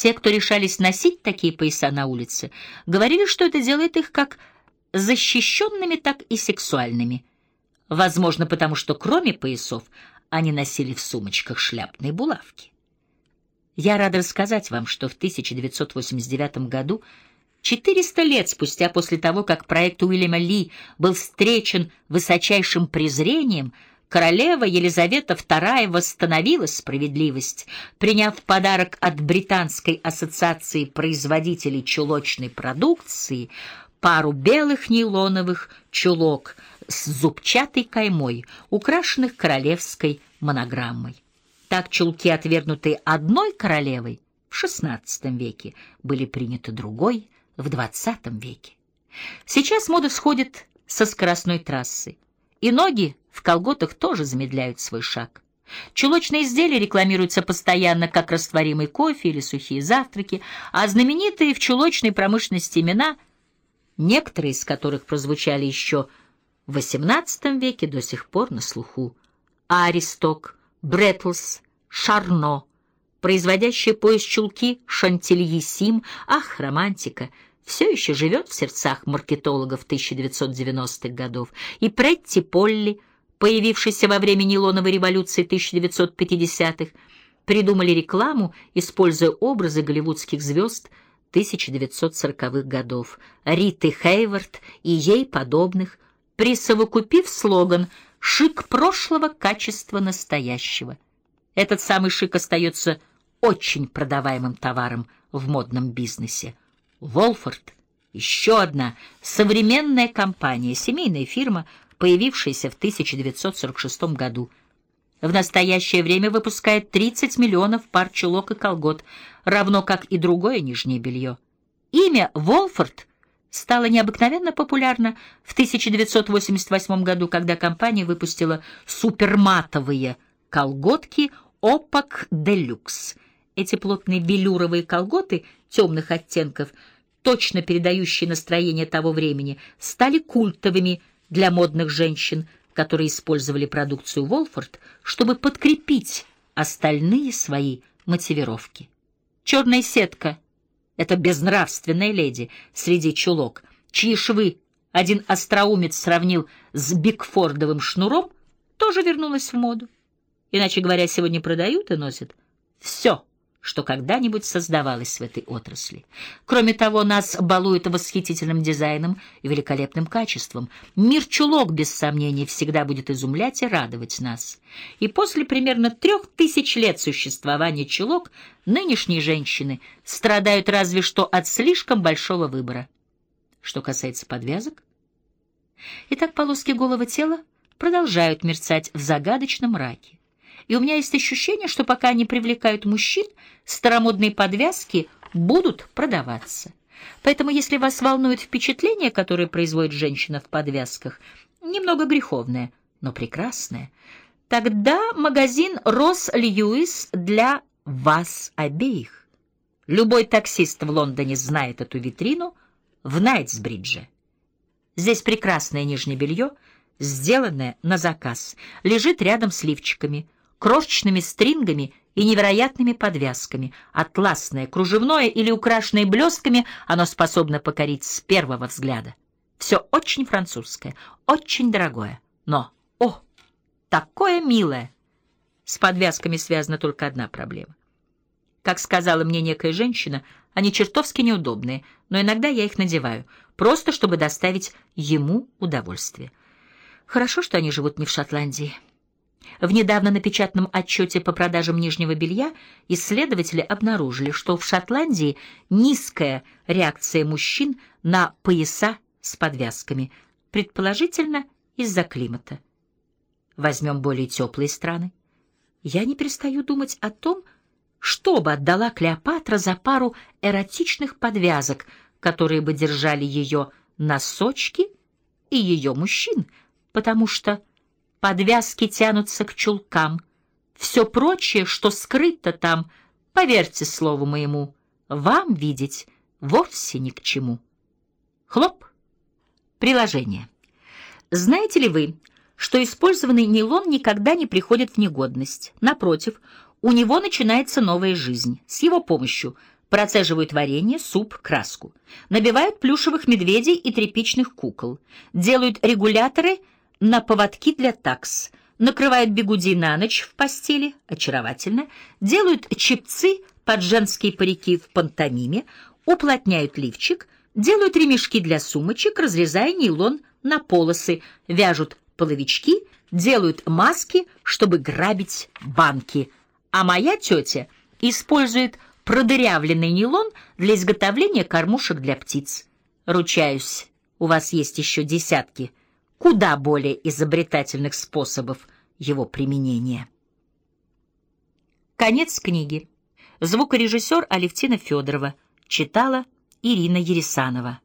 Те, кто решались носить такие пояса на улице, говорили, что это делает их как защищенными, так и сексуальными. Возможно, потому что кроме поясов они носили в сумочках шляпные булавки. Я рада рассказать вам, что в 1989 году 400 лет спустя после того, как проект Уильяма Ли был встречен высочайшим презрением, королева Елизавета II восстановила справедливость, приняв подарок от Британской ассоциации производителей чулочной продукции пару белых нейлоновых чулок с зубчатой каймой, украшенных королевской монограммой. Так чулки, отвергнутые одной королевой в XVI веке, были приняты другой – в XX веке. Сейчас мода сходит со скоростной трассы, и ноги в колготах тоже замедляют свой шаг. Чулочные изделия рекламируются постоянно как растворимый кофе или сухие завтраки, а знаменитые в чулочной промышленности имена, некоторые из которых прозвучали еще в XVIII веке, до сих пор на слуху. Аристок, Бреттлс, Шарно, производящие пояс чулки Шантильи Сим, ах, романтика — все еще живет в сердцах маркетологов 1990-х годов, и Претти Полли, появившийся во время нейлоновой революции 1950-х, придумали рекламу, используя образы голливудских звезд 1940-х годов, Риты Хейвард и ей подобных, присовокупив слоган «Шик прошлого, качество настоящего». Этот самый шик остается очень продаваемым товаром в модном бизнесе. Волфорд — еще одна современная компания, семейная фирма, появившаяся в 1946 году. В настоящее время выпускает 30 миллионов пар чулок и колгот, равно как и другое нижнее белье. Имя Волфорд стало необыкновенно популярно в 1988 году, когда компания выпустила суперматовые колготки «Опак Делюкс», эти плотные велюровые колготы темных оттенков, точно передающие настроение того времени, стали культовыми для модных женщин, которые использовали продукцию Волфорд, чтобы подкрепить остальные свои мотивировки. Черная сетка — это безнравственная леди среди чулок, чьи швы один остроумец сравнил с Бигфордовым шнуром, тоже вернулась в моду. Иначе говоря, сегодня продают и носят все — что когда-нибудь создавалось в этой отрасли. Кроме того, нас балуют восхитительным дизайном и великолепным качеством. Мир чулок, без сомнений, всегда будет изумлять и радовать нас. И после примерно трех тысяч лет существования чулок нынешние женщины страдают разве что от слишком большого выбора. Что касается подвязок, итак, полоски голого тела продолжают мерцать в загадочном мраке и у меня есть ощущение, что пока они привлекают мужчин, старомодные подвязки будут продаваться. Поэтому, если вас волнует впечатление, которое производит женщина в подвязках, немного греховное, но прекрасное, тогда магазин «Росс Льюис» для вас обеих. Любой таксист в Лондоне знает эту витрину в Найтсбридже. Здесь прекрасное нижнее белье, сделанное на заказ, лежит рядом с лифчиками – крошечными стрингами и невероятными подвязками. Атласное, кружевное или украшенное блестками, оно способно покорить с первого взгляда. Все очень французское, очень дорогое, но, о, такое милое! С подвязками связана только одна проблема. Как сказала мне некая женщина, они чертовски неудобные, но иногда я их надеваю, просто чтобы доставить ему удовольствие. Хорошо, что они живут не в Шотландии. В недавно напечатанном отчете по продажам нижнего белья исследователи обнаружили, что в Шотландии низкая реакция мужчин на пояса с подвязками, предположительно из-за климата. Возьмем более теплые страны. Я не перестаю думать о том, что бы отдала Клеопатра за пару эротичных подвязок, которые бы держали ее носочки и ее мужчин, потому что подвязки тянутся к чулкам. Все прочее, что скрыто там, поверьте слову моему, вам видеть вовсе ни к чему. Хлоп. Приложение. Знаете ли вы, что использованный нейлон никогда не приходит в негодность? Напротив, у него начинается новая жизнь. С его помощью Процеживают варенье, суп, краску. Набивают плюшевых медведей и тряпичных кукол. Делают регуляторы на поводки для такс. Накрывают бегуди на ночь в постели, очаровательно. Делают чепцы под женские парики в пантомиме. Уплотняют лифчик. Делают ремешки для сумочек, разрезая нейлон на полосы. Вяжут половички, делают маски, чтобы грабить банки. А моя тетя использует продырявленный нейлон для изготовления кормушек для птиц. Ручаюсь, у вас есть еще десятки куда более изобретательных способов его применения. Конец книги. Звукорежиссер Алевтина Федорова. Читала Ирина Ересанова.